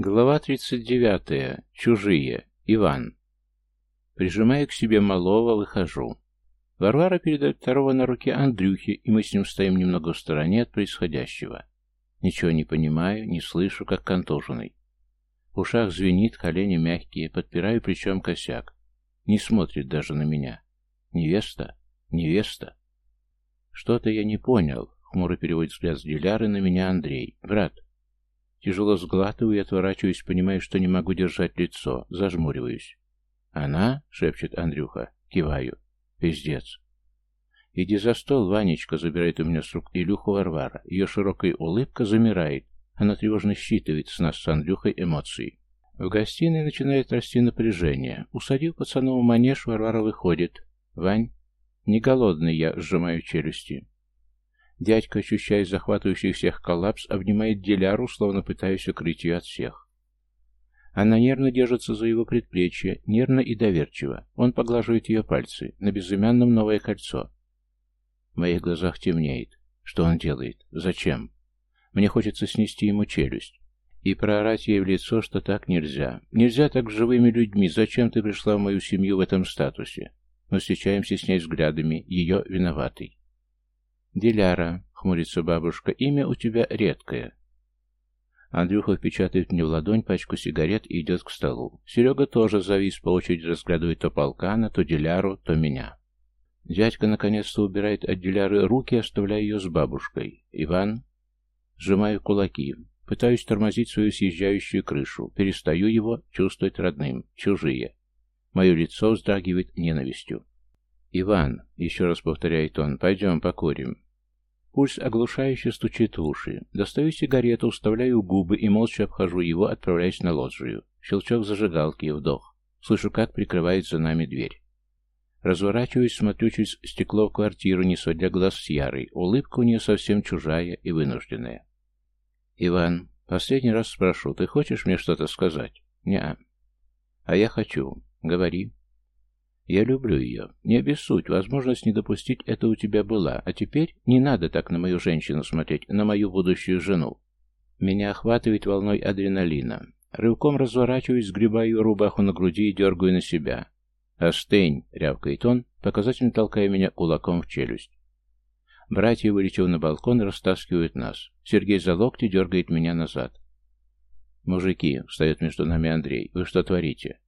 Глава 39. Чужие. Иван. Прижимая к себе малого, выхожу. Варвара передает второго на руки Андрюхе, и мы с ним стоим немного в стороне от происходящего. Ничего не понимаю, не слышу, как контуженный. В ушах звенит, колени мягкие, подпираю плечом косяк. Не смотрит даже на меня. Невеста? Невеста? Что-то я не понял. Хмуро переводит взгляд с Диляры на меня Андрей. Брат, Тяжело сглатываю и отворачиваюсь, понимая, что не могу держать лицо. Зажмуриваюсь. «Она?» — шепчет Андрюха. Киваю. «Пиздец». «Иди за стол, Ванечка», — забирает у меня с рук Илюху Варвара. Ее широкая улыбка замирает. Она тревожно считывает с нас с Андрюхой эмоции. В гостиной начинает расти напряжение. Усадив пацанов в манеж, Варвара выходит. «Вань?» «Не голодный я», — сжимаю челюсти. Дядька, ощущая захватывающий всех коллапс, обнимает Диляру, словно пытаясь укрыть ее от всех. Она нервно держится за его предплечье, нервно и доверчиво. Он поглаживает ее пальцы, на безымянном новое кольцо. В моих глазах темнеет. Что он делает? Зачем? Мне хочется снести ему челюсть. И проорать ей в лицо, что так нельзя. Нельзя так с живыми людьми. Зачем ты пришла в мою семью в этом статусе? Мы встречаемся с ней взглядами. Ее виноватый. «Диляра», — хмурится бабушка, — «имя у тебя редкое». Андрюха впечатает мне в ладонь пачку сигарет и идет к столу. Серега тоже завис, по очереди разглядывает то полкана, то Диляру, то меня. Дядька наконец-то убирает от Диляры руки, оставляя ее с бабушкой. Иван. Сжимаю кулаки. Пытаюсь тормозить свою съезжающую крышу. Перестаю его чувствовать родным. Чужие. Мое лицо вздрагивает ненавистью. «Иван», — еще раз повторяет он, — «пойдем покурим». Пульс оглушающе стучит в уши. Достаю сигарету, вставляю губы и молча обхожу его, отправляясь на лоджию. Щелчок зажигалки и вдох. Слышу, как прикрывает за нами дверь. Разворачиваюсь, смотрю через стекло в квартиру, не сводя глаз с Ярой. Улыбка у нее совсем чужая и вынужденная. «Иван, последний раз спрошу, ты хочешь мне что-то сказать?» «Не-а». «А я хочу. Говори». Я люблю ее. Не обессудь, возможность не допустить это у тебя была, а теперь не надо так на мою женщину смотреть, на мою будущую жену. Меня охватывает волной адреналина. Рывком разворачиваюсь, сгребаю рубаху на груди и дергаю на себя. «Остынь!» — рявкает он, показательно толкая меня кулаком в челюсть. Братья, вылетев на балкон, растаскивают нас. Сергей за локти дергает меня назад. «Мужики!» — встает между нами Андрей. «Вы что творите?»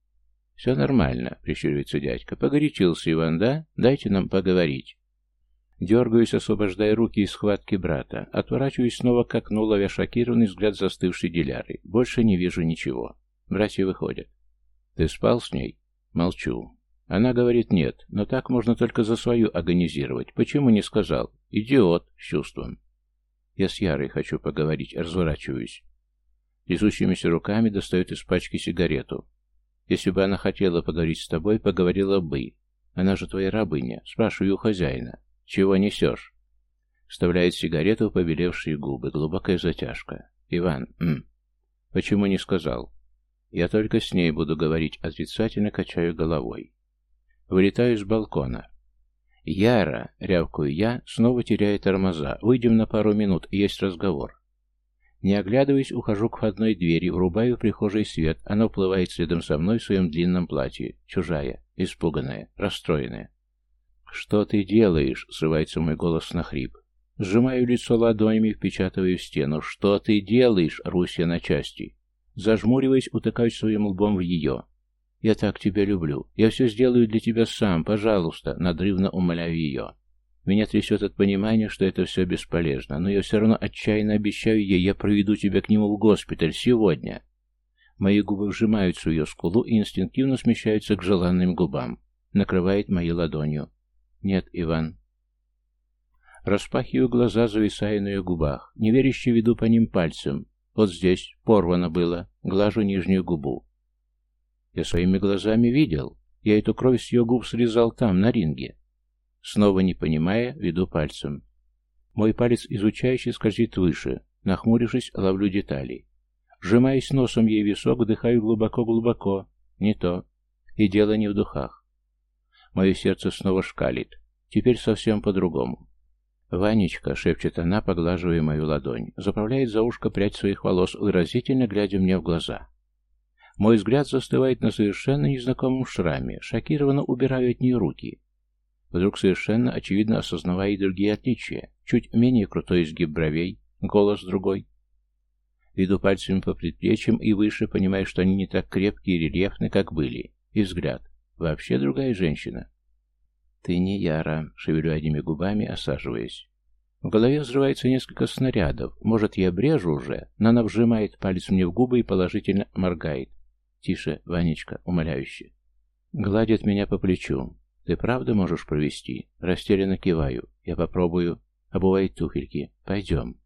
«Все нормально», — прищуривается дядька. «Погорячился Иван, да? Дайте нам поговорить». Дергаюсь, освобождая руки из схватки брата. Отворачиваюсь снова к окну, ловя шокированный взгляд застывшей диляры. Больше не вижу ничего. Братья выходят. «Ты спал с ней?» Молчу. Она говорит «нет», но так можно только за свою организировать. Почему не сказал? Идиот, с чувством. Я с Ярой хочу поговорить, разворачиваюсь. Трясущимися руками достает из пачки сигарету. Если бы она хотела поговорить с тобой, поговорила бы. Она же твоя рабыня. Спрашиваю у хозяина. Чего несешь? Вставляет сигарету в побелевшие губы. Глубокая затяжка. Иван, м. Почему не сказал? Я только с ней буду говорить, отрицательно качаю головой. Вылетаю с балкона. «Яра!» — рявкую я, снова теряя тормоза. «Выйдем на пару минут, есть разговор». Не оглядываясь, ухожу к входной двери, врубаю в прихожей свет. Она уплывает следом со мной в своем длинном платье. Чужая, испуганная, расстроенная. «Что ты делаешь?» — срывается мой голос на хрип. Сжимаю лицо ладонями, впечатываю в стену. «Что ты делаешь?» — русь я на части. Зажмуриваясь, утыкаюсь своим лбом в ее. «Я так тебя люблю. Я все сделаю для тебя сам, пожалуйста», — надрывно умоляю ее. Меня трясет от понимания, что это все бесполезно, но я все равно отчаянно обещаю ей, я проведу тебя к нему в госпиталь сегодня. Мои губы вжимаются в ее скулу и инстинктивно смещаются к желанным губам. Накрывает моей ладонью. Нет, Иван. Распахиваю глаза, зависая на ее губах. Неверяще веду по ним пальцем. Вот здесь порвано было. Глажу нижнюю губу. Я своими глазами видел. Я эту кровь с ее губ срезал там, на ринге. Снова не понимая, веду пальцем. Мой палец изучающий скользит выше. Нахмурившись, ловлю детали. Сжимаясь носом ей висок, вдыхаю глубоко-глубоко. Не то. И дело не в духах. Мое сердце снова шкалит. Теперь совсем по-другому. «Ванечка», — шепчет она, поглаживая мою ладонь, заправляет за ушко прядь своих волос, выразительно глядя мне в глаза. Мой взгляд застывает на совершенно незнакомом шраме, шокированно убираю от нее руки. Вдруг совершенно очевидно осознавая и другие отличия. Чуть менее крутой изгиб бровей, голос другой. Веду пальцами по предплечьям и выше, понимая, что они не так крепкие и рельефны, как были. И взгляд. Вообще другая женщина. «Ты не Яра», — шевелю одними губами, осаживаясь. В голове взрывается несколько снарядов. Может, я брежу уже, но она вжимает палец мне в губы и положительно моргает. «Тише, Ванечка», — умоляюще. Гладит меня по плечу. «Ты правда можешь провести?» Растерянно киваю. «Я попробую. Обувай туфельки. Пойдем».